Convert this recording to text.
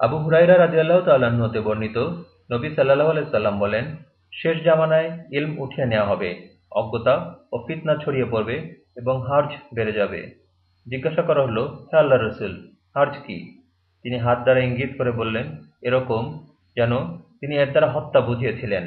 আবু হুরাইরা রাজিয়াল্লাহ তাল্লাহ্ন হতে বর্ণিত, নবী সাল্লাহ আলাইসাল্লাম বলেন, শেষ জামানায় ইলম উঠিয়ে নেওয়া হবে, অজ্ঞতা ও ফিতনা ছড়িয়ে পড়বে এবং হার্জ বেড়ে যাবে। জিজ্ঞাসা করা হলো হ্যাঁ আল্লাহ রসুল, হার্জ কি? তিনি হাত দ্বারা ইঙ্গিত করে বললেন, এরকম যেন তিনি এর দ্বারা হত্যা বুঝিয়েছিলেন।